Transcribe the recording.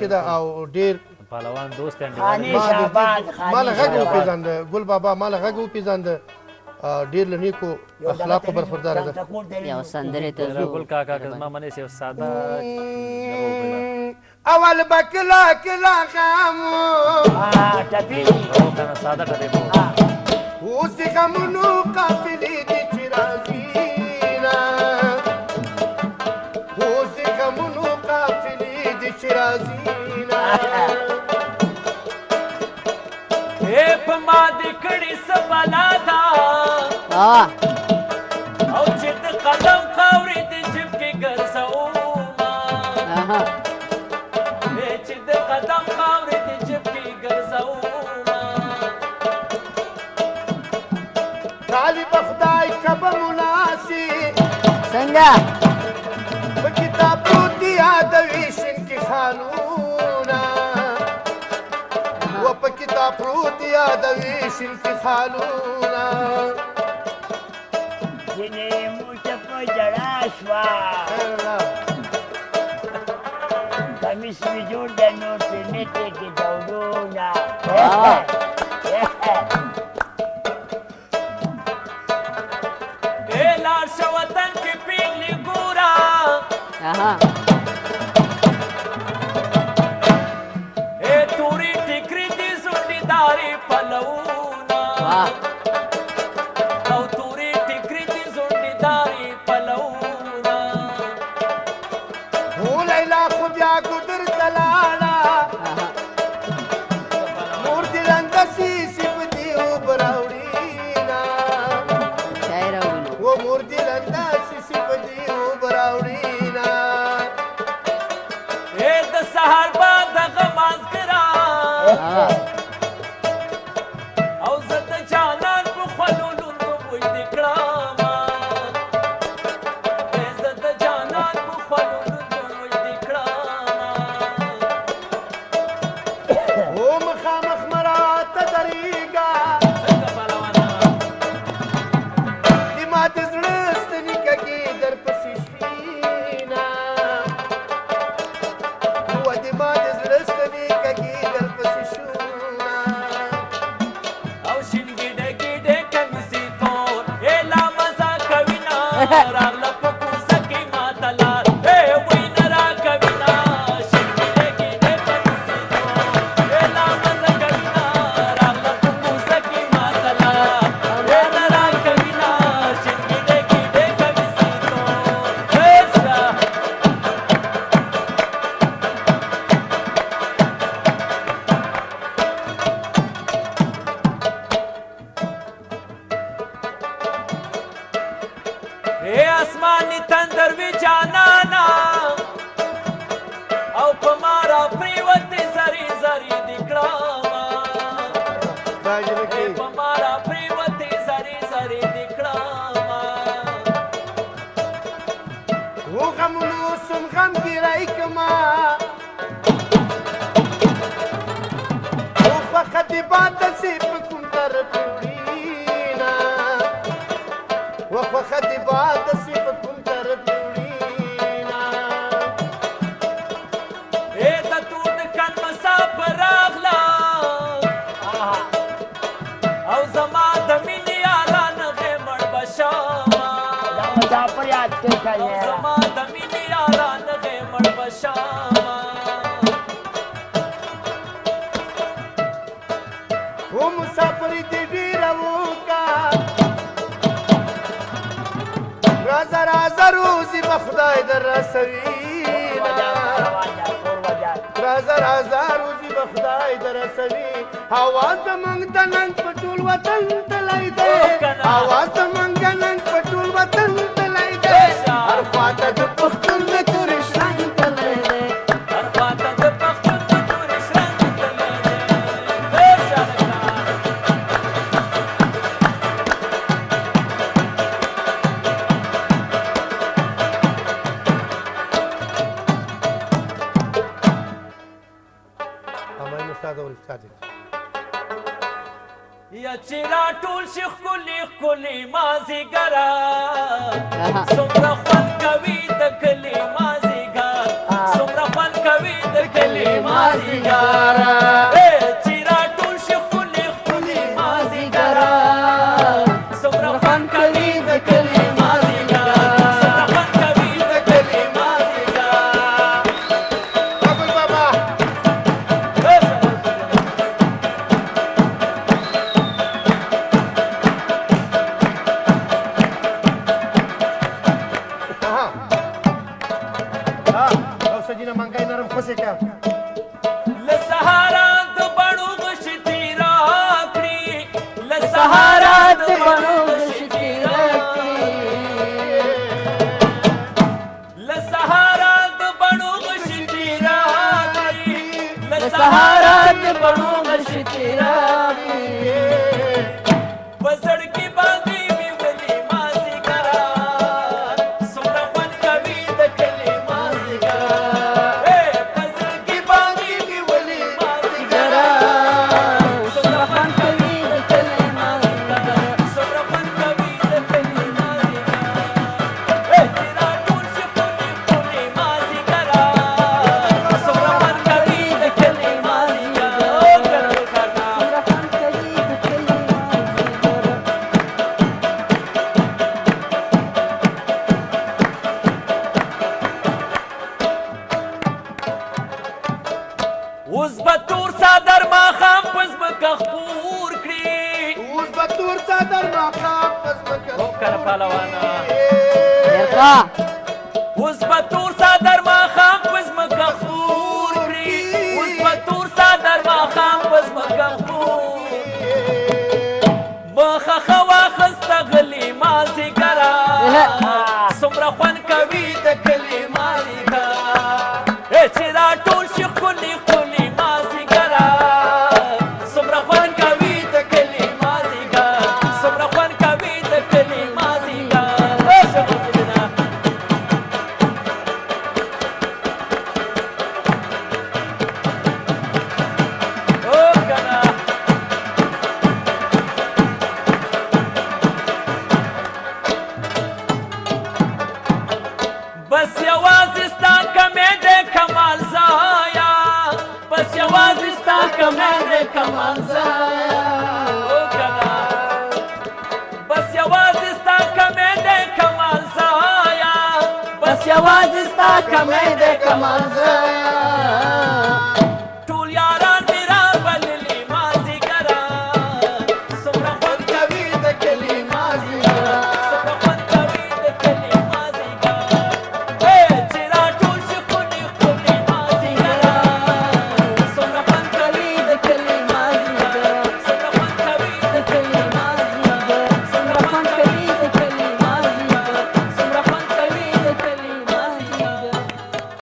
کې ده او ډیر پهلوان دوست انډیوال مال غږ وپیژند ګل بابا مال غږ وپیژند ډیر لنیکو اخلاق برخوردار ده یو سندره ته زو ګل کاکا کزما منه سیو ساده اول بکلا کلا غمو ټپی او کنه ساده ټپی اوس غمونو قافلې دي شرازینا اے په ما د کړي سبلا دا او چې د قدم خاورې د جيب کې ګرځو ما چې د قدم خاورې را پروت یادوي شلتي خالونه ځینې موټه په ژړا شوه کمیس مې جوړ دی نور پې نه ټیکي دورونه لاړ شه وطن کې پیغلي ګوره Hari ahora. آسماني تندر وی جانانا او په مارا پریوتې زری زری دکړه ما په مارا پریوتې زری زری دکړه ما وغم نو سم غم دی راکما زما د مینې یاران دې مړ بشاما او مسافر دې ډیر وکا راځه راځه روزي بخدای در رسوي راځه راځه روزي بخدای در رسوي اواز موږ د نن په ټول وطن تلای دې اواز ښځې یا چې را ټول شي ښکلي ښکلي مازیګره څومره خوند کوي د کلي مازیګر څومره خوند کوي د کلي مازیګره چې را ټول شي ښکلي ښکلي مازیګره څومره خوند کوي د کلي mangai naram khose پهلوانا ډیرخه اوس به تور سادر ماښام په ځمکه خور کړي اوس به تور سادر ماښام په ځمکه خور مخه ښه واخسته غلي مازدیګره څومره خوند کوي د کلي مازدیګر یوازستا کمې د کمال زایا بس یوازستا کمې د کمال زایا بس یوازستا کمې د کمال زایا بس یوازستا کمې د کمال زایا